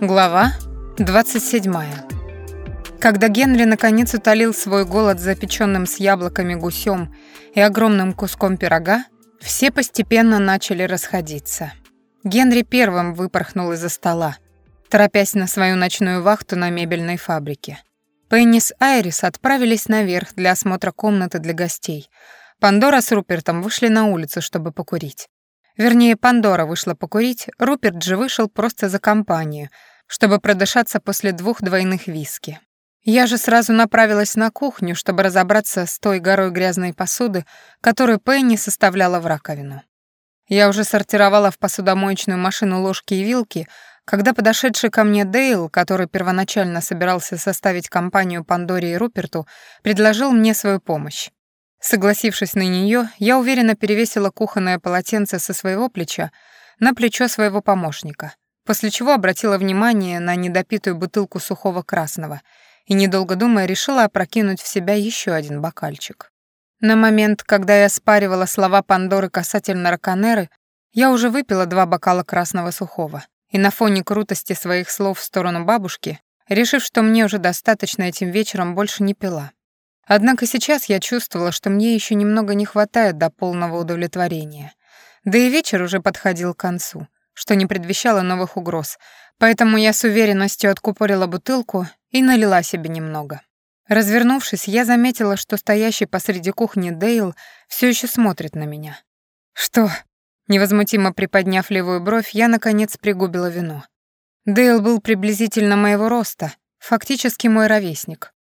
Глава 27. Когда Генри наконец утолил свой голод запеченным с яблоками гусем и огромным куском пирога, все постепенно начали расходиться. Генри первым выпорхнул из-за стола, торопясь на свою ночную вахту на мебельной фабрике. Пенни с Айрис отправились наверх для осмотра комнаты для гостей. Пандора с Рупертом вышли на улицу, чтобы покурить. Вернее, Пандора вышла покурить, Руперт же вышел просто за компанию, чтобы продышаться после двух двойных виски. Я же сразу направилась на кухню, чтобы разобраться с той горой грязной посуды, которую Пенни составляла в раковину. Я уже сортировала в посудомоечную машину ложки и вилки, когда подошедший ко мне Дейл, который первоначально собирался составить компанию Пандоре и Руперту, предложил мне свою помощь. Согласившись на нее, я уверенно перевесила кухонное полотенце со своего плеча на плечо своего помощника, после чего обратила внимание на недопитую бутылку сухого красного и, недолго думая, решила опрокинуть в себя еще один бокальчик. На момент, когда я спаривала слова Пандоры касательно Раканеры, я уже выпила два бокала красного сухого, и на фоне крутости своих слов в сторону бабушки, решив, что мне уже достаточно этим вечером, больше не пила. Однако сейчас я чувствовала, что мне еще немного не хватает до полного удовлетворения. Да и вечер уже подходил к концу, что не предвещало новых угроз, поэтому я с уверенностью откупорила бутылку и налила себе немного. Развернувшись, я заметила, что стоящий посреди кухни Дейл все еще смотрит на меня. «Что?» Невозмутимо приподняв левую бровь, я, наконец, пригубила вино. Дейл был приблизительно моего роста, фактически мой ровесник.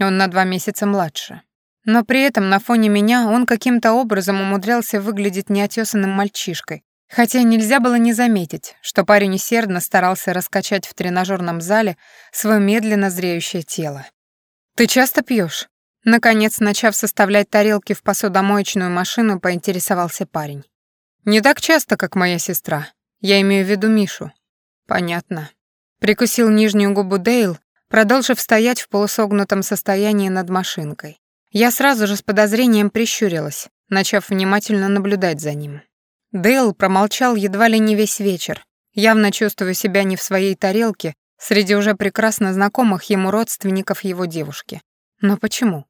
Он на два месяца младше. Но при этом на фоне меня он каким-то образом умудрялся выглядеть неотесанным мальчишкой, хотя нельзя было не заметить, что парень усердно старался раскачать в тренажерном зале свое медленно зреющее тело. «Ты часто пьешь? Наконец, начав составлять тарелки в посудомоечную машину, поинтересовался парень. «Не так часто, как моя сестра. Я имею в виду Мишу». «Понятно». Прикусил нижнюю губу Дейл, продолжив стоять в полусогнутом состоянии над машинкой. Я сразу же с подозрением прищурилась, начав внимательно наблюдать за ним. Дейл промолчал едва ли не весь вечер, явно чувствуя себя не в своей тарелке среди уже прекрасно знакомых ему родственников его девушки. Но почему?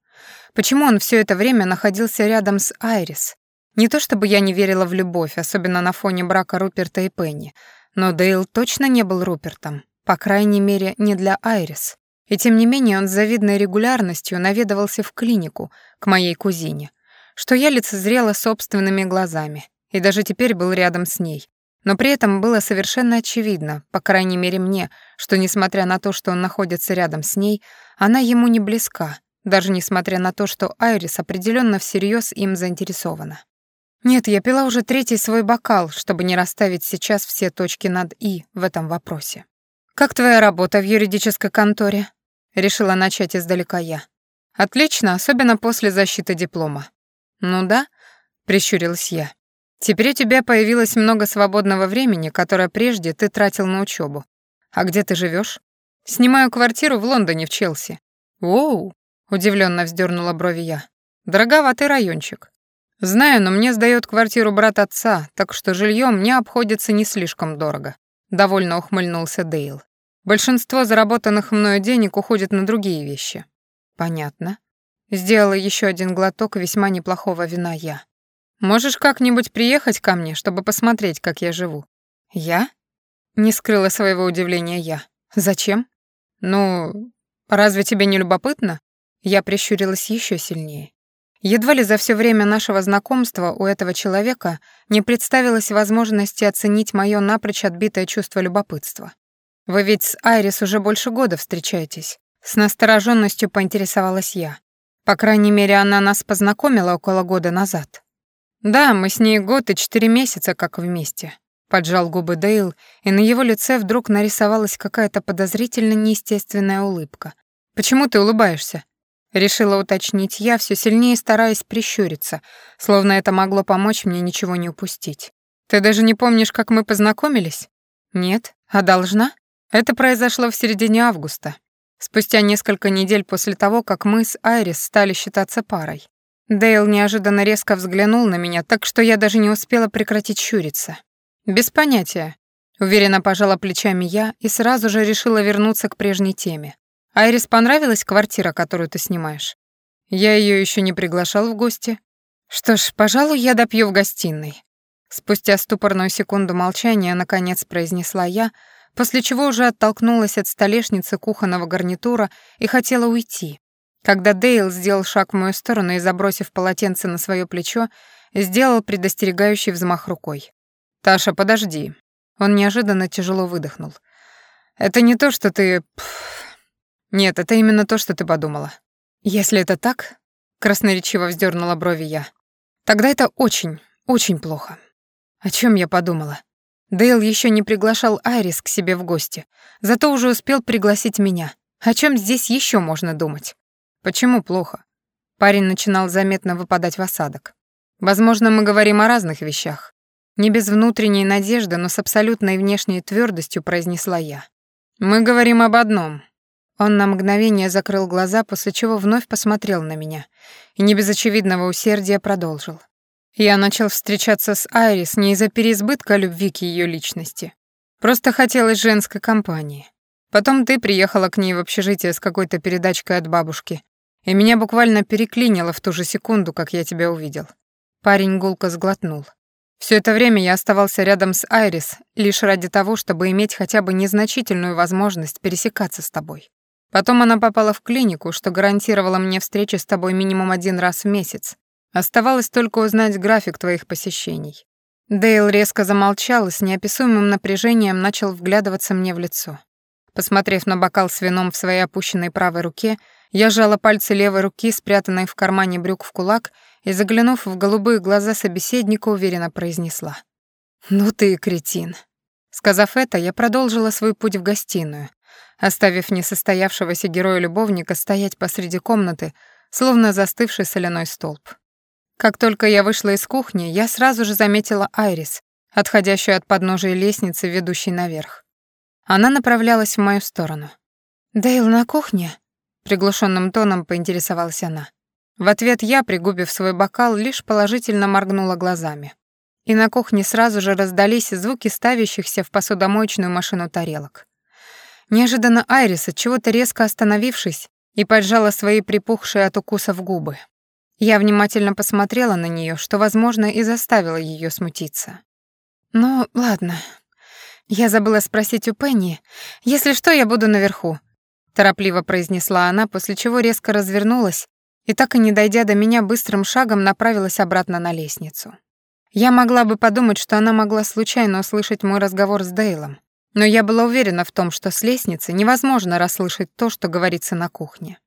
Почему он все это время находился рядом с Айрис? Не то чтобы я не верила в любовь, особенно на фоне брака Руперта и Пенни, но Дейл точно не был Рупертом. По крайней мере, не для Айрис. И тем не менее он с завидной регулярностью наведывался в клинику к моей кузине, что я лицезрела собственными глазами, и даже теперь был рядом с ней. Но при этом было совершенно очевидно, по крайней мере мне, что несмотря на то, что он находится рядом с ней, она ему не близка, даже несмотря на то, что Айрис определенно всерьез им заинтересована. Нет, я пила уже третий свой бокал, чтобы не расставить сейчас все точки над «и» в этом вопросе. «Как твоя работа в юридической конторе?» Решила начать издалека я. «Отлично, особенно после защиты диплома». «Ну да», — прищурилась я. «Теперь у тебя появилось много свободного времени, которое прежде ты тратил на учебу. А где ты живешь? «Снимаю квартиру в Лондоне, в Челси». «Оу», — удивленно вздернула брови я. «Дороговатый райончик». «Знаю, но мне сдает квартиру брат отца, так что жилье мне обходится не слишком дорого довольно ухмыльнулся Дейл. Большинство заработанных мною денег уходит на другие вещи. Понятно. Сделала еще один глоток весьма неплохого вина я. Можешь как-нибудь приехать ко мне, чтобы посмотреть, как я живу? Я? Не скрыла своего удивления я. Зачем? Ну, разве тебе не любопытно? Я прищурилась еще сильнее. Едва ли за все время нашего знакомства у этого человека не представилось возможности оценить мое напрочь отбитое чувство любопытства. «Вы ведь с Айрис уже больше года встречаетесь», — с настороженностью поинтересовалась я. По крайней мере, она нас познакомила около года назад. «Да, мы с ней год и четыре месяца как вместе», — поджал губы Дейл, и на его лице вдруг нарисовалась какая-то подозрительно неестественная улыбка. «Почему ты улыбаешься?» Решила уточнить я, все сильнее стараясь прищуриться, словно это могло помочь мне ничего не упустить. «Ты даже не помнишь, как мы познакомились?» «Нет. А должна?» Это произошло в середине августа, спустя несколько недель после того, как мы с Айрис стали считаться парой. Дейл неожиданно резко взглянул на меня, так что я даже не успела прекратить щуриться. Без понятия. Уверенно пожала плечами я и сразу же решила вернуться к прежней теме. Айрис понравилась квартира, которую ты снимаешь? Я ее еще не приглашал в гости. Что ж, пожалуй, я допью в гостиной. Спустя ступорную секунду молчания наконец произнесла я, после чего уже оттолкнулась от столешницы кухонного гарнитура и хотела уйти. Когда Дейл сделал шаг в мою сторону и, забросив полотенце на свое плечо, сделал предостерегающий взмах рукой. «Таша, подожди». Он неожиданно тяжело выдохнул. «Это не то, что ты... Нет, это именно то, что ты подумала. Если это так, красноречиво вздернула брови я, тогда это очень, очень плохо. О чем я подумала? Дейл еще не приглашал Айрис к себе в гости, зато уже успел пригласить меня. О чем здесь еще можно думать? Почему плохо? Парень начинал заметно выпадать в осадок. Возможно, мы говорим о разных вещах. Не без внутренней надежды, но с абсолютной внешней твердостью произнесла я. Мы говорим об одном, он на мгновение закрыл глаза, после чего вновь посмотрел на меня и не без очевидного усердия продолжил. Я начал встречаться с Айрис не из-за переизбытка любви к ее личности. Просто хотелось женской компании. Потом ты приехала к ней в общежитие с какой-то передачкой от бабушки, и меня буквально переклинило в ту же секунду, как я тебя увидел. Парень гулко сглотнул. Все это время я оставался рядом с Айрис лишь ради того, чтобы иметь хотя бы незначительную возможность пересекаться с тобой. Потом она попала в клинику, что гарантировало мне встречи с тобой минимум один раз в месяц. Оставалось только узнать график твоих посещений. Дейл резко замолчал и с неописуемым напряжением начал вглядываться мне в лицо. Посмотрев на бокал с вином в своей опущенной правой руке, я сжала пальцы левой руки, спрятанной в кармане брюк в кулак, и, заглянув в голубые глаза собеседника, уверенно произнесла. «Ну ты кретин». Сказав это, я продолжила свой путь в гостиную, оставив несостоявшегося героя-любовника стоять посреди комнаты, словно застывший соляной столб. Как только я вышла из кухни, я сразу же заметила Айрис, отходящую от подножия лестницы, ведущей наверх. Она направлялась в мою сторону. «Дейл на кухне?» — приглушенным тоном поинтересовалась она. В ответ я, пригубив свой бокал, лишь положительно моргнула глазами. И на кухне сразу же раздались звуки ставящихся в посудомоечную машину тарелок. Неожиданно Айрис, от чего-то резко остановившись, и поджала свои припухшие от укусов губы. Я внимательно посмотрела на нее, что, возможно, и заставило ее смутиться. «Ну, ладно. Я забыла спросить у Пенни. Если что, я буду наверху», — торопливо произнесла она, после чего резко развернулась и, так и не дойдя до меня, быстрым шагом направилась обратно на лестницу. Я могла бы подумать, что она могла случайно услышать мой разговор с Дейлом, но я была уверена в том, что с лестницы невозможно расслышать то, что говорится на кухне.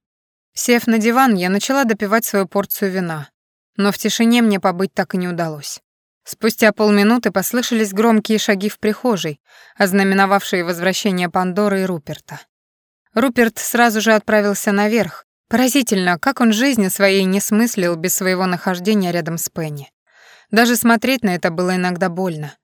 Сев на диван, я начала допивать свою порцию вина, но в тишине мне побыть так и не удалось. Спустя полминуты послышались громкие шаги в прихожей, ознаменовавшие возвращение Пандоры и Руперта. Руперт сразу же отправился наверх. Поразительно, как он жизни своей не смыслил без своего нахождения рядом с Пенни. Даже смотреть на это было иногда больно.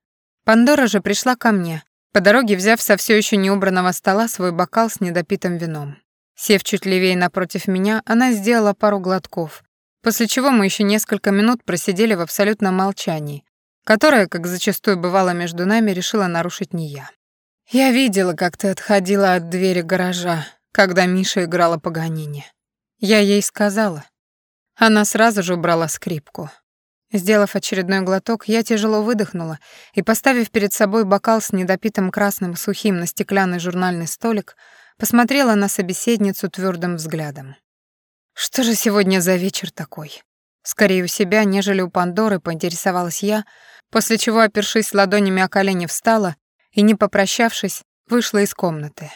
Пандора же пришла ко мне, по дороге взяв со все еще неубранного стола свой бокал с недопитым вином. Сев чуть левее напротив меня, она сделала пару глотков, после чего мы еще несколько минут просидели в абсолютном молчании, которое, как зачастую бывало между нами, решила нарушить не я. «Я видела, как ты отходила от двери гаража, когда Миша играла Паганини. Я ей сказала. Она сразу же убрала скрипку. Сделав очередной глоток, я тяжело выдохнула и, поставив перед собой бокал с недопитым красным сухим на стеклянный журнальный столик, посмотрела на собеседницу твердым взглядом. «Что же сегодня за вечер такой?» Скорее у себя, нежели у Пандоры, поинтересовалась я, после чего, опершись ладонями о колени, встала и, не попрощавшись, вышла из комнаты.